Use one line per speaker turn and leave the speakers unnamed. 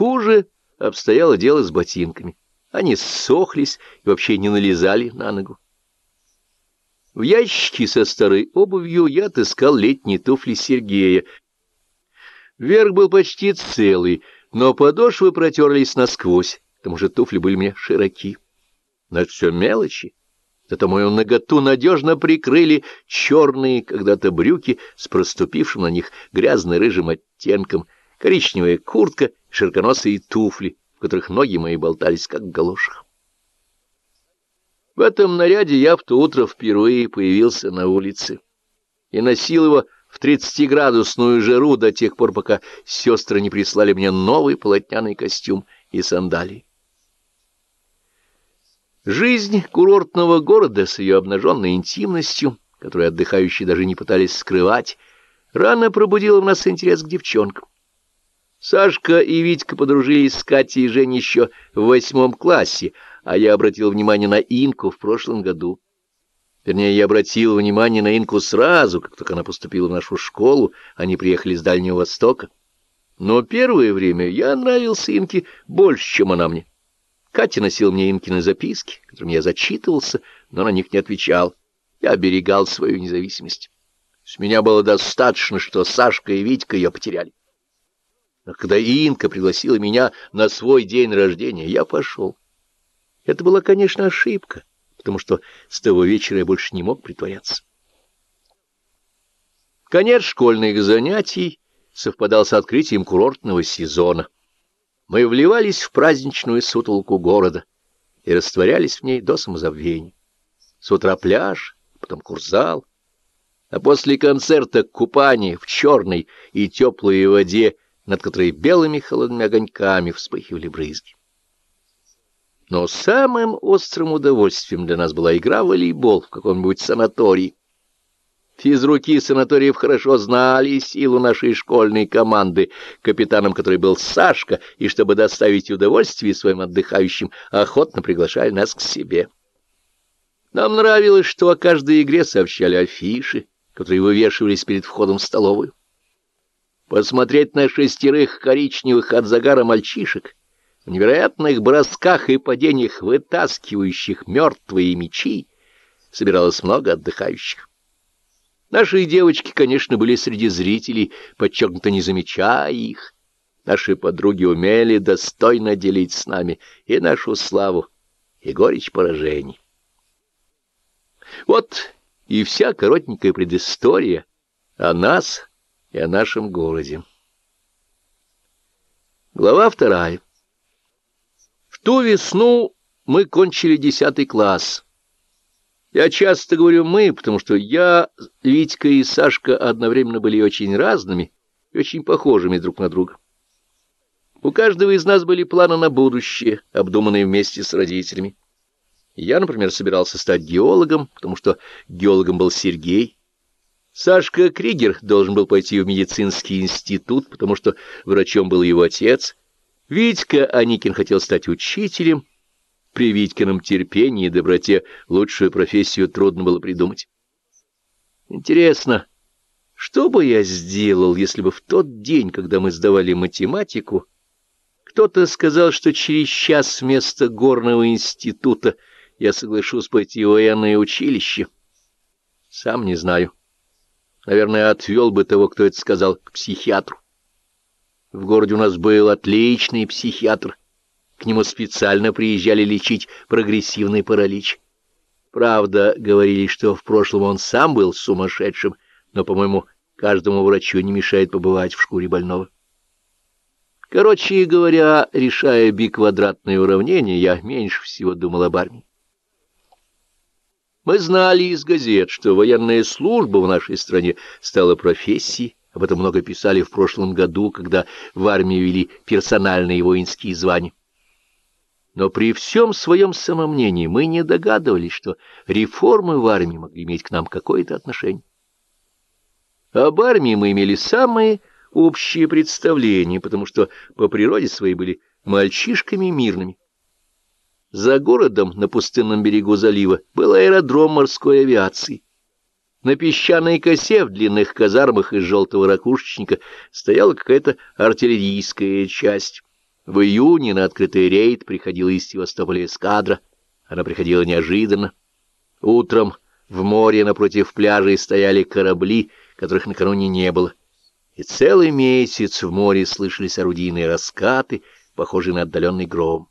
Хуже обстояло дело с ботинками. Они ссохлись и вообще не налезали на ногу. В ящике со старой обувью я отыскал летние туфли Сергея. Верх был почти целый, но подошвы протерлись насквозь, к тому же туфли были мне широки. Но это все мелочи. Зато мою наготу надежно прикрыли черные когда-то брюки с проступившим на них грязно-рыжим оттенком, коричневая куртка широконосые туфли, в которых ноги мои болтались, как в галошах. В этом наряде я в то утро впервые появился на улице и носил его в тридцатиградусную жару до тех пор, пока сестры не прислали мне новый полотняный костюм и сандалии. Жизнь курортного города с ее обнаженной интимностью, которую отдыхающие даже не пытались скрывать, рано пробудила в нас интерес к девчонкам. Сашка и Витька подружились с Катей и Женей еще в восьмом классе, а я обратил внимание на Инку в прошлом году. Вернее, я обратил внимание на Инку сразу, как только она поступила в нашу школу, они приехали с Дальнего Востока. Но первое время я нравился Инке больше, чем она мне. Катя носил мне Инкины записки, которыми я зачитывался, но на них не отвечал. Я оберегал свою независимость. С меня было достаточно, что Сашка и Витька ее потеряли. Но когда Инка пригласила меня на свой день рождения, я пошел. Это была, конечно, ошибка, потому что с того вечера я больше не мог притворяться. Конец школьных занятий совпадал с открытием курортного сезона. Мы вливались в праздничную сутолку города и растворялись в ней до самозабвения. С утра пляж, потом курзал, а после концерта купание в черной и теплой воде, над которой белыми холодными огоньками вспыхивали брызги. Но самым острым удовольствием для нас была игра в волейбол в каком-нибудь санатории. Физруки санаториев хорошо знали силу нашей школьной команды, капитаном которой был Сашка, и чтобы доставить удовольствие своим отдыхающим, охотно приглашали нас к себе. Нам нравилось, что о каждой игре сообщали афиши, которые вывешивались перед входом в столовую. Посмотреть на шестерых коричневых от загара мальчишек, в невероятных бросках и падениях, вытаскивающих мертвые мечи, собиралось много отдыхающих. Наши девочки, конечно, были среди зрителей, подчеркнуто не замечая их. Наши подруги умели достойно делить с нами и нашу славу, и горечь поражений. Вот и вся коротенькая предыстория о нас и о нашем городе. Глава вторая. В ту весну мы кончили десятый класс — я часто говорю «мы», потому что я, Витька и Сашка одновременно были очень разными и очень похожими друг на друга. У каждого из нас были планы на будущее, обдуманные вместе с родителями. Я, например, собирался стать геологом, потому что геологом был Сергей. Сашка Кригер должен был пойти в медицинский институт, потому что врачом был его отец. Витька Аникин хотел стать учителем, при Витькином терпении и доброте лучшую профессию трудно было придумать. Интересно, что бы я сделал, если бы в тот день, когда мы сдавали математику, кто-то сказал, что через час вместо горного института я соглашусь пойти в военное училище? Сам не знаю. Наверное, отвел бы того, кто это сказал, к психиатру. В городе у нас был отличный психиатр, к нему специально приезжали лечить прогрессивный паралич. Правда, говорили, что в прошлом он сам был сумасшедшим, но, по-моему, каждому врачу не мешает побывать в шкуре больного. Короче говоря, решая биквадратные уравнения, я меньше всего думал об армии. Мы знали из газет, что военная служба в нашей стране стала профессией, об этом много писали в прошлом году, когда в армии вели персональные воинские звания. Но при всем своем самомнении мы не догадывались, что реформы в армии могли иметь к нам какое-то отношение. Об армии мы имели самые общие представления, потому что по природе своей были мальчишками мирными. За городом на пустынном берегу залива был аэродром морской авиации. На песчаной косе в длинных казармах из желтого ракушечника стояла какая-то артиллерийская часть. В июне на открытый рейд приходила из Севастополя эскадра. Она приходила неожиданно. Утром в море напротив пляжей стояли корабли, которых накануне не было. И целый месяц в море слышались орудийные раскаты, похожие на отдаленный гром.